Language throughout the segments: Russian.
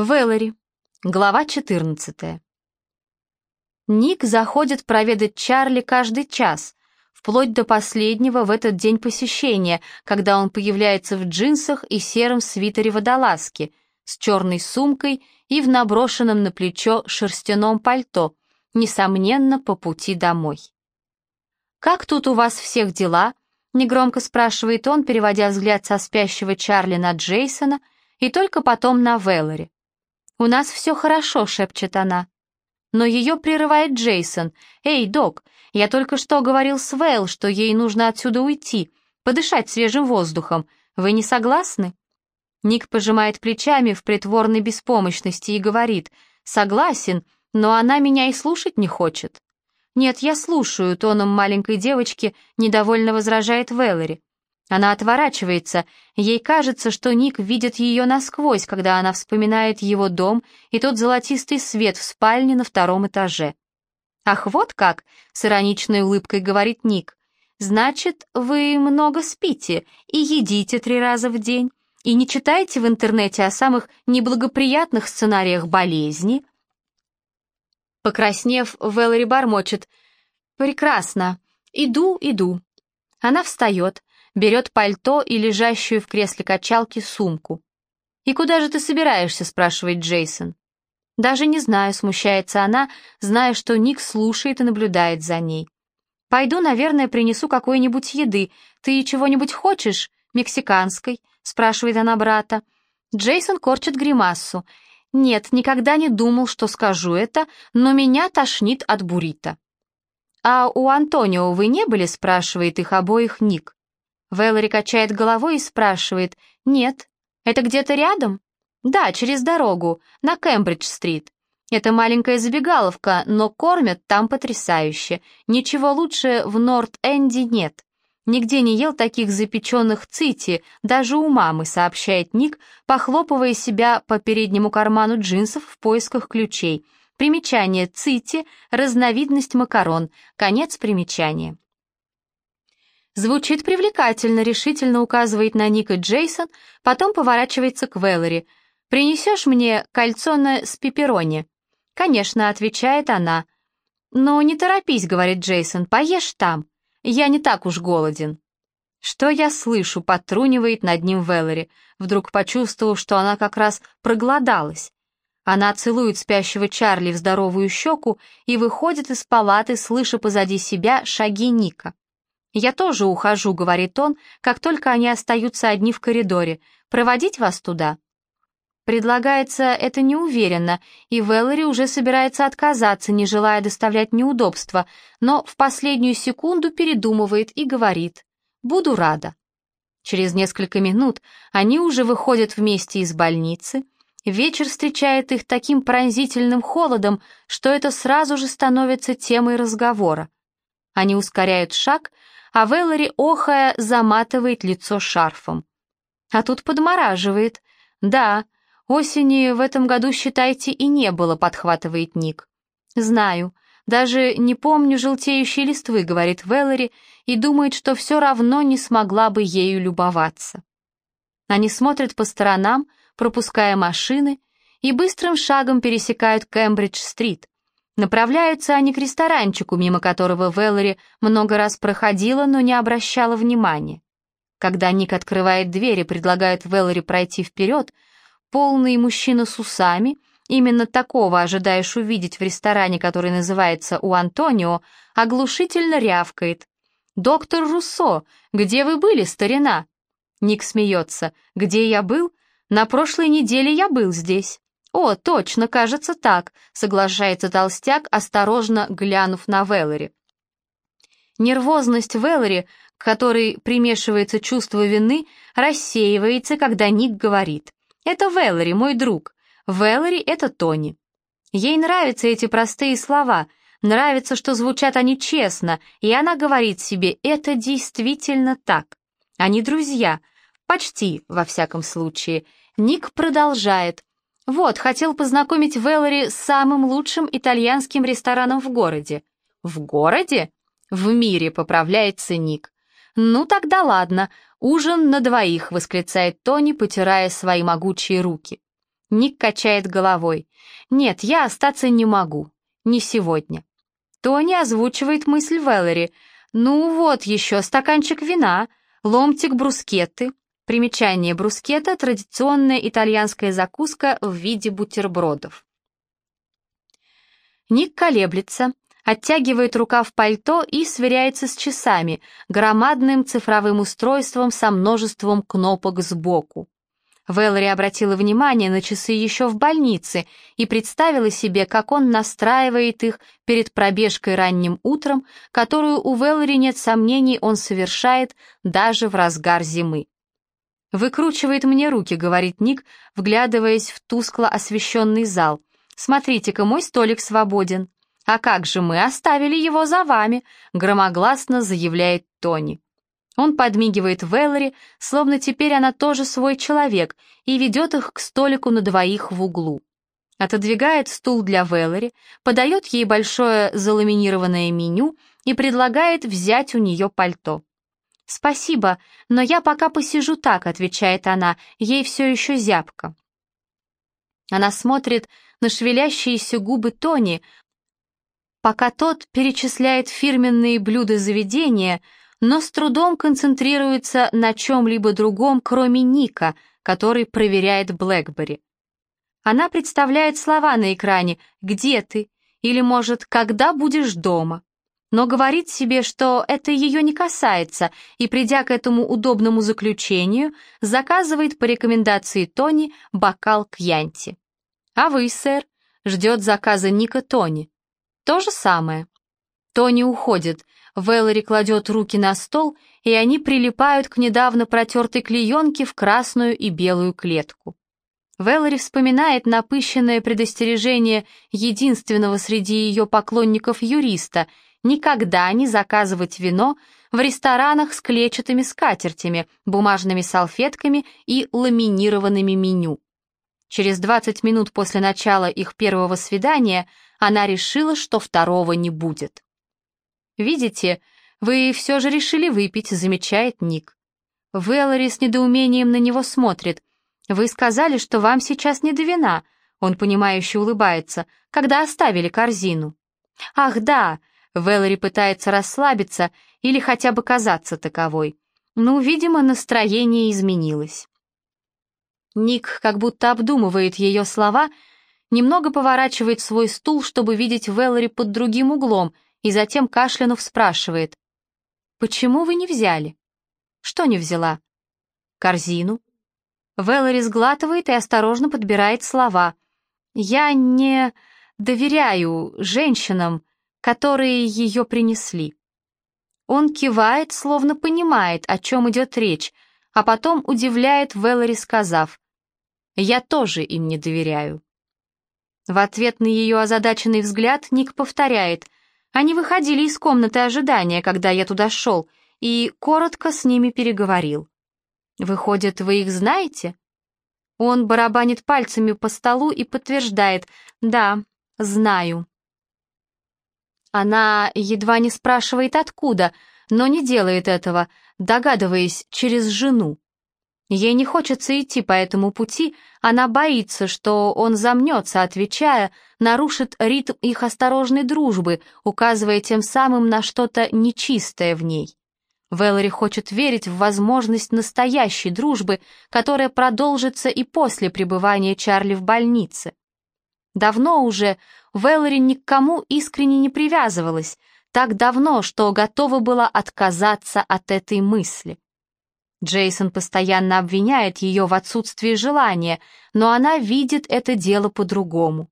Вэллори. Глава 14. Ник заходит проведать Чарли каждый час, вплоть до последнего в этот день посещения, когда он появляется в джинсах и сером свитере водолазки, с черной сумкой и в наброшенном на плечо шерстяном пальто, несомненно, по пути домой. «Как тут у вас всех дела?» — негромко спрашивает он, переводя взгляд со спящего Чарли на Джейсона и только потом на Вэллори. «У нас все хорошо», — шепчет она. Но ее прерывает Джейсон. «Эй, док, я только что говорил с Вэл, что ей нужно отсюда уйти, подышать свежим воздухом. Вы не согласны?» Ник пожимает плечами в притворной беспомощности и говорит, «Согласен, но она меня и слушать не хочет». «Нет, я слушаю», — тоном маленькой девочки недовольно возражает Вэллори. Она отворачивается, ей кажется, что Ник видит ее насквозь, когда она вспоминает его дом и тот золотистый свет в спальне на втором этаже. «Ах, вот как!» — с ироничной улыбкой говорит Ник. «Значит, вы много спите и едите три раза в день, и не читаете в интернете о самых неблагоприятных сценариях болезни?» Покраснев, Вэллори бормочет. «Прекрасно. Иду, иду». Она встает, берет пальто и лежащую в кресле качалки сумку. «И куда же ты собираешься?» — спрашивает Джейсон. «Даже не знаю», — смущается она, зная, что Ник слушает и наблюдает за ней. «Пойду, наверное, принесу какой-нибудь еды. Ты чего-нибудь хочешь? Мексиканской?» — спрашивает она брата. Джейсон корчит гримассу. «Нет, никогда не думал, что скажу это, но меня тошнит от буррито». «А у Антонио вы не были?» — спрашивает их обоих Ник. Вэллори качает головой и спрашивает, «Нет, это где-то рядом?» «Да, через дорогу, на Кембридж-стрит. Это маленькая забегаловка, но кормят там потрясающе. Ничего лучше в Норт-Энди нет. Нигде не ел таких запеченных цити, даже у мамы», сообщает Ник, похлопывая себя по переднему карману джинсов в поисках ключей. Примечание цити — разновидность макарон. Конец примечания. Звучит привлекательно, решительно указывает на Ника Джейсон, потом поворачивается к Вэллори. «Принесешь мне кальцоне с пепперони?» «Конечно», — отвечает она. «Но не торопись», — говорит Джейсон, — «поешь там. Я не так уж голоден». «Что я слышу?» — потрунивает над ним Вэллори, вдруг почувствовав, что она как раз проголодалась. Она целует спящего Чарли в здоровую щеку и выходит из палаты, слыша позади себя шаги Ника. «Я тоже ухожу», — говорит он, как только они остаются одни в коридоре. «Проводить вас туда?» Предлагается это неуверенно, и Веллори уже собирается отказаться, не желая доставлять неудобства, но в последнюю секунду передумывает и говорит «Буду рада». Через несколько минут они уже выходят вместе из больницы. Вечер встречает их таким пронзительным холодом, что это сразу же становится темой разговора. Они ускоряют шаг, а Веллори, охая, заматывает лицо шарфом. А тут подмораживает. Да, осени в этом году, считайте, и не было, подхватывает Ник. Знаю, даже не помню желтеющие листвы, говорит Веллори, и думает, что все равно не смогла бы ею любоваться. Они смотрят по сторонам, пропуская машины, и быстрым шагом пересекают Кембридж-стрит, Направляются они к ресторанчику, мимо которого Веллори много раз проходила, но не обращала внимания. Когда Ник открывает дверь и предлагает Веллори пройти вперед, полный мужчина с усами, именно такого ожидаешь увидеть в ресторане, который называется «У Антонио», оглушительно рявкает. «Доктор Руссо, где вы были, старина?» Ник смеется. «Где я был? На прошлой неделе я был здесь». «О, точно, кажется так», — соглашается толстяк, осторожно глянув на Веллори. Нервозность Веллори, к которой примешивается чувство вины, рассеивается, когда Ник говорит. «Это Веллори, мой друг. Веллори — это Тони». Ей нравятся эти простые слова, нравится, что звучат они честно, и она говорит себе «это действительно так». Они друзья, почти, во всяком случае. Ник продолжает, вот, хотел познакомить Веллори с самым лучшим итальянским рестораном в городе. В городе? В мире, поправляется Ник. Ну тогда ладно, ужин на двоих, восклицает Тони, потирая свои могучие руки. Ник качает головой. «Нет, я остаться не могу. Не сегодня». Тони озвучивает мысль Веллери. «Ну вот еще стаканчик вина, ломтик брускетты». Примечание брускетта — традиционная итальянская закуска в виде бутербродов. Ник колеблется, оттягивает рукав пальто и сверяется с часами, громадным цифровым устройством со множеством кнопок сбоку. Вэлори обратила внимание на часы еще в больнице и представила себе, как он настраивает их перед пробежкой ранним утром, которую у Вэлори нет сомнений он совершает даже в разгар зимы. «Выкручивает мне руки», — говорит Ник, вглядываясь в тускло освещенный зал. «Смотрите-ка, мой столик свободен». «А как же мы оставили его за вами?» — громогласно заявляет Тони. Он подмигивает Вэллори, словно теперь она тоже свой человек, и ведет их к столику на двоих в углу. Отодвигает стул для Вэллори, подает ей большое заламинированное меню и предлагает взять у нее пальто. «Спасибо, но я пока посижу так», — отвечает она, ей все еще зябко. Она смотрит на шевелящиеся губы Тони, пока тот перечисляет фирменные блюда заведения — но с трудом концентрируется на чем-либо другом, кроме Ника, который проверяет Блэкбери. Она представляет слова на экране «Где ты?» или, может, «Когда будешь дома?» Но говорит себе, что это ее не касается, и, придя к этому удобному заключению, заказывает по рекомендации Тони бокал кьянти. «А вы, сэр?» — ждет заказа Ника Тони. То же самое. Тони уходит, Вэллори кладет руки на стол, и они прилипают к недавно протертой клеенке в красную и белую клетку. Вэллори вспоминает напыщенное предостережение единственного среди ее поклонников юриста никогда не заказывать вино в ресторанах с клетчатыми скатертями, бумажными салфетками и ламинированными меню. Через 20 минут после начала их первого свидания она решила, что второго не будет. «Видите, вы все же решили выпить», — замечает Ник. Вэллори с недоумением на него смотрит. «Вы сказали, что вам сейчас не до вина», — он понимающе улыбается, «когда оставили корзину». «Ах, да», — Вэллори пытается расслабиться или хотя бы казаться таковой. Ну, видимо, настроение изменилось. Ник как будто обдумывает ее слова, немного поворачивает свой стул, чтобы видеть Вэллори под другим углом — и затем кашлянув спрашивает. «Почему вы не взяли?» «Что не взяла?» «Корзину». Вэллори сглатывает и осторожно подбирает слова. «Я не доверяю женщинам, которые ее принесли». Он кивает, словно понимает, о чем идет речь, а потом удивляет Вэллори, сказав, «Я тоже им не доверяю». В ответ на ее озадаченный взгляд Ник повторяет, они выходили из комнаты ожидания, когда я туда шел, и коротко с ними переговорил. «Выходит, вы их знаете?» Он барабанит пальцами по столу и подтверждает «Да, знаю». Она едва не спрашивает откуда, но не делает этого, догадываясь через жену. Ей не хочется идти по этому пути, она боится, что он замнется, отвечая, нарушит ритм их осторожной дружбы, указывая тем самым на что-то нечистое в ней. Вэллори хочет верить в возможность настоящей дружбы, которая продолжится и после пребывания Чарли в больнице. Давно уже Вэллори ни к кому искренне не привязывалась, так давно, что готова была отказаться от этой мысли. Джейсон постоянно обвиняет ее в отсутствии желания, но она видит это дело по-другому.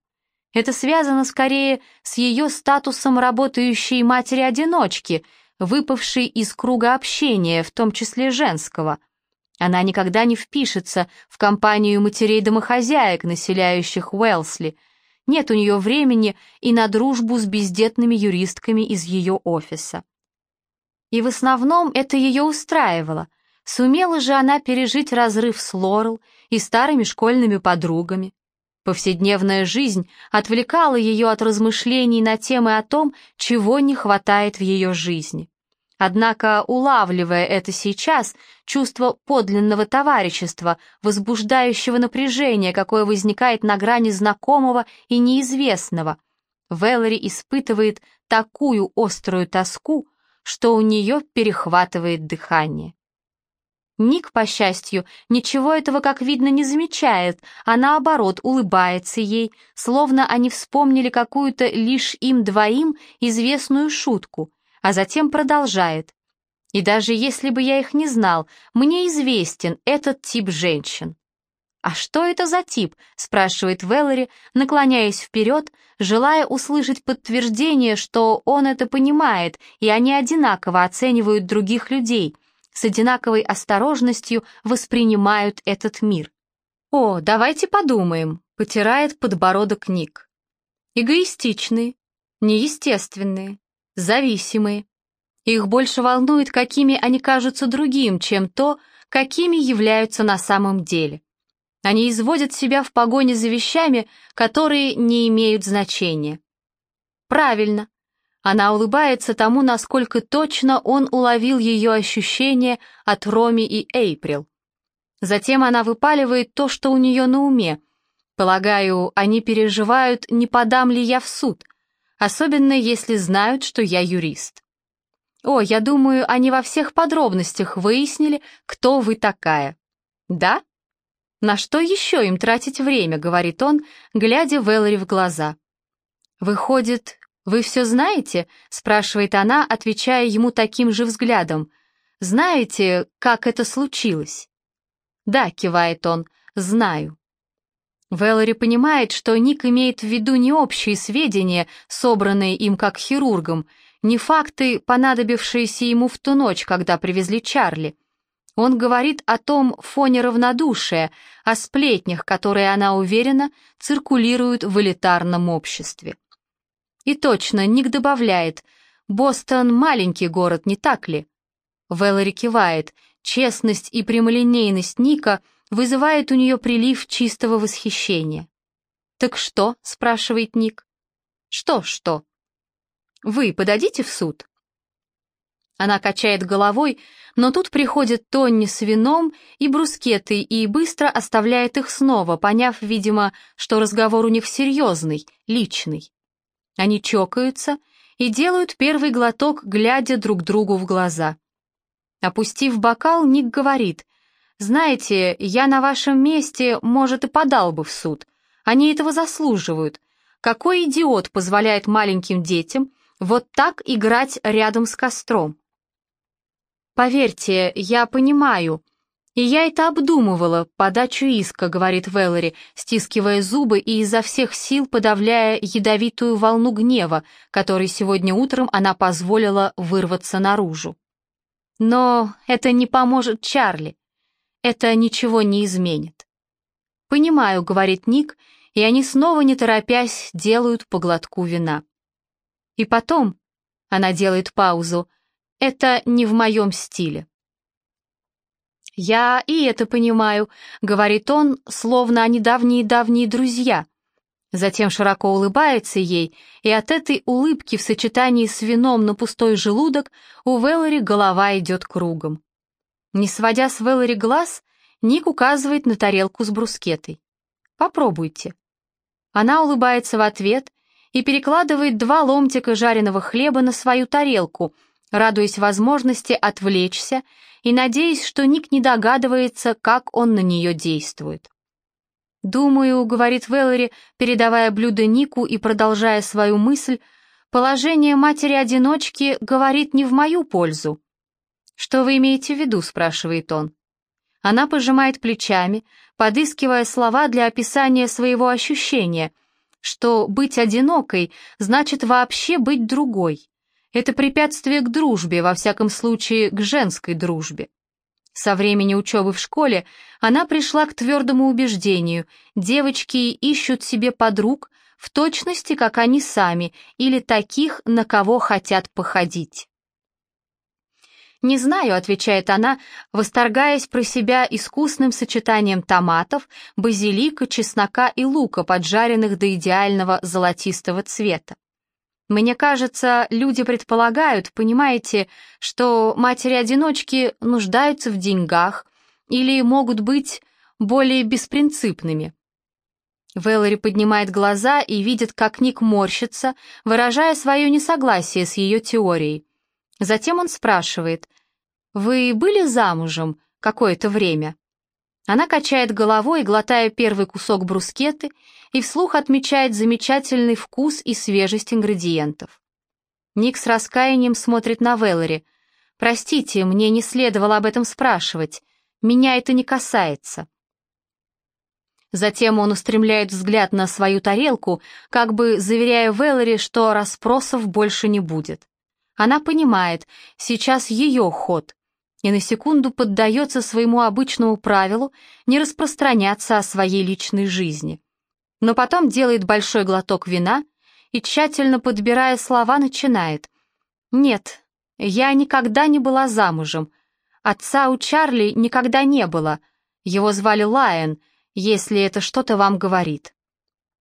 Это связано скорее с ее статусом работающей матери-одиночки, выпавшей из круга общения, в том числе женского. Она никогда не впишется в компанию матерей-домохозяек, населяющих Уэлсли. Нет у нее времени и на дружбу с бездетными юристками из ее офиса. И в основном это ее устраивало — Сумела же она пережить разрыв с Лорел и старыми школьными подругами. Повседневная жизнь отвлекала ее от размышлений на темы о том, чего не хватает в ее жизни. Однако, улавливая это сейчас, чувство подлинного товарищества, возбуждающего напряжения, какое возникает на грани знакомого и неизвестного, Вэллори испытывает такую острую тоску, что у нее перехватывает дыхание. Ник, по счастью, ничего этого, как видно, не замечает, а наоборот улыбается ей, словно они вспомнили какую-то лишь им двоим известную шутку, а затем продолжает. И даже если бы я их не знал, мне известен этот тип женщин. «А что это за тип?» — спрашивает Веллори, наклоняясь вперед, желая услышать подтверждение, что он это понимает, и они одинаково оценивают других людей — с одинаковой осторожностью воспринимают этот мир. «О, давайте подумаем», — потирает подбородок Ник. Эгоистичные, неестественные, зависимые. Их больше волнует, какими они кажутся другим, чем то, какими являются на самом деле. Они изводят себя в погоне за вещами, которые не имеют значения. Правильно, она улыбается тому, насколько точно он уловил ее ощущение от Роми и Эйприл. Затем она выпаливает то, что у нее на уме. Полагаю, они переживают, не подам ли я в суд, особенно если знают, что я юрист. О, я думаю, они во всех подробностях выяснили, кто вы такая. Да? На что еще им тратить время, говорит он, глядя Вэллори в глаза. Выходит, «Вы все знаете?» — спрашивает она, отвечая ему таким же взглядом. «Знаете, как это случилось?» «Да», — кивает он, — «знаю». Вэллори понимает, что Ник имеет в виду не общие сведения, собранные им как хирургом, не факты, понадобившиеся ему в ту ночь, когда привезли Чарли. Он говорит о том фоне равнодушия, о сплетнях, которые, она уверена, циркулируют в элитарном обществе. И точно, Ник добавляет, «Бостон — маленький город, не так ли?» Вэллори кивает, честность и прямолинейность Ника вызывает у нее прилив чистого восхищения. «Так что?» — спрашивает Ник. «Что-что?» «Вы подадите в суд?» Она качает головой, но тут приходит Тонни с вином и брускетой и быстро оставляет их снова, поняв, видимо, что разговор у них серьезный, личный. Они чокаются и делают первый глоток, глядя друг другу в глаза. Опустив бокал, Ник говорит, «Знаете, я на вашем месте, может, и подал бы в суд. Они этого заслуживают. Какой идиот позволяет маленьким детям вот так играть рядом с костром?» «Поверьте, я понимаю», «И я это обдумывала, подачу иска», — говорит Веллори, стискивая зубы и изо всех сил подавляя ядовитую волну гнева, которой сегодня утром она позволила вырваться наружу. «Но это не поможет Чарли. Это ничего не изменит». «Понимаю», — говорит Ник, и они снова, не торопясь, делают по глотку вина. «И потом», — она делает паузу, — «это не в моем стиле». «Я и это понимаю», — говорит он, словно они давние-давние друзья. Затем широко улыбается ей, и от этой улыбки в сочетании с вином на пустой желудок у Веллори голова идет кругом. Не сводя с Веллори глаз, Ник указывает на тарелку с брускетой. «Попробуйте». Она улыбается в ответ и перекладывает два ломтика жареного хлеба на свою тарелку, радуясь возможности отвлечься и надеясь, что Ник не догадывается, как он на нее действует. «Думаю», — говорит Веллори, передавая блюдо Нику и продолжая свою мысль, «положение матери-одиночки говорит не в мою пользу». «Что вы имеете в виду?» — спрашивает он. Она пожимает плечами, подыскивая слова для описания своего ощущения, что быть одинокой значит вообще быть другой, это препятствие к дружбе, во всяком случае, к женской дружбе. Со времени учебы в школе она пришла к твердому убеждению, девочки ищут себе подруг в точности, как они сами, или таких, на кого хотят походить. «Не знаю», — отвечает она, восторгаясь про себя искусным сочетанием томатов, базилика, чеснока и лука, поджаренных до идеального золотистого цвета. Мне кажется, люди предполагают, понимаете, что матери-одиночки нуждаются в деньгах или могут быть более беспринципными. Вэллори поднимает глаза и видит, как Ник морщится, выражая свое несогласие с ее теорией. Затем он спрашивает, «Вы были замужем какое-то время?» Она качает головой, глотая первый кусок брускеты, и вслух отмечает замечательный вкус и свежесть ингредиентов. Ник с раскаянием смотрит на Вэллори. «Простите, мне не следовало об этом спрашивать. Меня это не касается». Затем он устремляет взгляд на свою тарелку, как бы заверяя Вэллори, что расспросов больше не будет. Она понимает, сейчас ее ход, и на секунду поддается своему обычному правилу не распространяться о своей личной жизни. Но потом делает большой глоток вина и, тщательно подбирая слова, начинает. «Нет, я никогда не была замужем. Отца у Чарли никогда не было. Его звали Лайон, если это что-то вам говорит».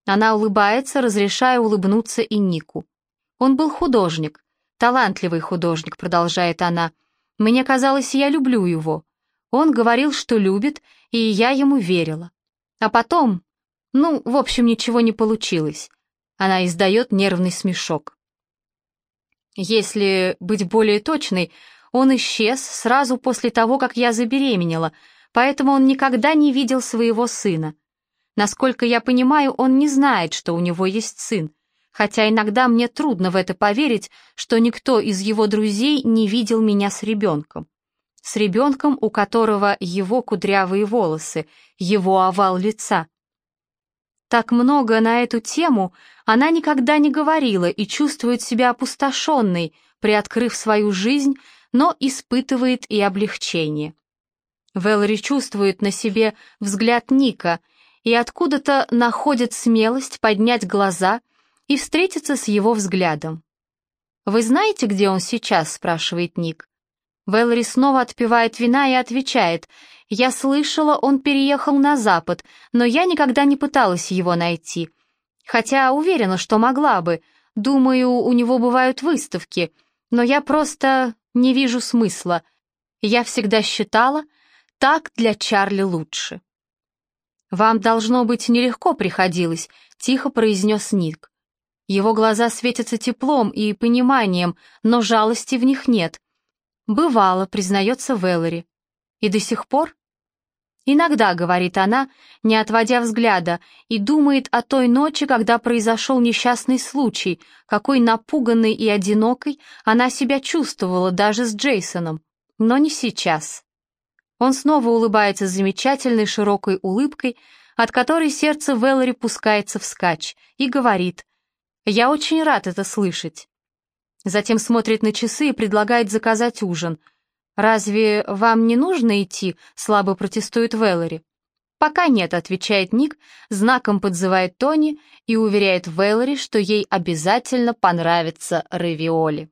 Она улыбается, разрешая улыбнуться и Нику. Он был художник, талантливый художник, продолжает она. Мне казалось, я люблю его. Он говорил, что любит, и я ему верила. А потом, ну, в общем, ничего не получилось. Она издает нервный смешок. Если быть более точной, он исчез сразу после того, как я забеременела, поэтому он никогда не видел своего сына. Насколько я понимаю, он не знает, что у него есть сын, хотя иногда мне трудно в это поверить, что никто из его друзей не видел меня с ребенком. С ребенком, у которого его кудрявые волосы, его овал лица. Так много на эту тему она никогда не говорила и чувствует себя опустошенной, приоткрыв свою жизнь, но испытывает и облегчение. Вэлори чувствует на себе взгляд Ника и откуда-то находит смелость поднять глаза и встретиться с его взглядом. «Вы знаете, где он сейчас?» — спрашивает Ник. Вэлори снова отпивает вина и отвечает, «Я слышала, он переехал на запад, но я никогда не пыталась его найти. Хотя уверена, что могла бы. Думаю, у него бывают выставки, но я просто не вижу смысла. Я всегда считала, так для Чарли лучше». «Вам, должно быть, нелегко приходилось», — тихо произнес Ник. Его глаза светятся теплом и пониманием, но жалости в них нет. «Бывало», — признается Вэллори. «И до сих пор?» «Иногда», — говорит она, не отводя взгляда, и думает о той ночи, когда произошел несчастный случай, какой напуганной и одинокой она себя чувствовала даже с Джейсоном. Но не сейчас. Он снова улыбается замечательной широкой улыбкой, от которой сердце Вэллори пускается вскачь, и говорит «Я очень рад это слышать». Затем смотрит на часы и предлагает заказать ужин. «Разве вам не нужно идти?» — слабо протестует Вэллори. «Пока нет», — отвечает Ник, знаком подзывает Тони и уверяет Вэллори, что ей обязательно понравится равиоли.